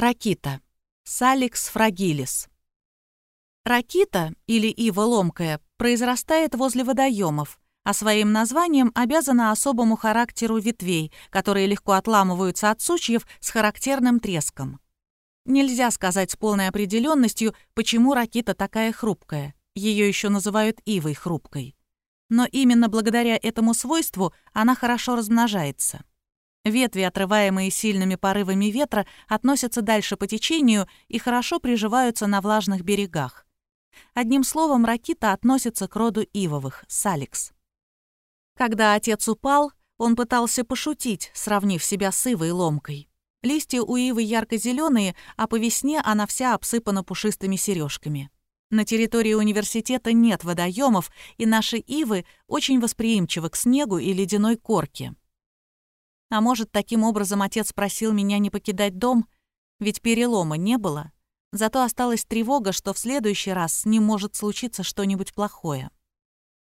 Ракита. Саликс фрагилис. Ракита, или ива ломкая, произрастает возле водоемов, а своим названием обязана особому характеру ветвей, которые легко отламываются от сучьев с характерным треском. Нельзя сказать с полной определенностью, почему ракита такая хрупкая. Ее еще называют ивой хрупкой. Но именно благодаря этому свойству она хорошо размножается. Ветви, отрываемые сильными порывами ветра, относятся дальше по течению и хорошо приживаются на влажных берегах. Одним словом, ракита относится к роду ивовых, саликс. Когда отец упал, он пытался пошутить, сравнив себя с ивой ломкой. Листья у ивы ярко-зеленые, а по весне она вся обсыпана пушистыми сережками. На территории университета нет водоемов, и наши ивы очень восприимчивы к снегу и ледяной корке. А может, таким образом отец просил меня не покидать дом? Ведь перелома не было. Зато осталась тревога, что в следующий раз с ним может случиться что-нибудь плохое.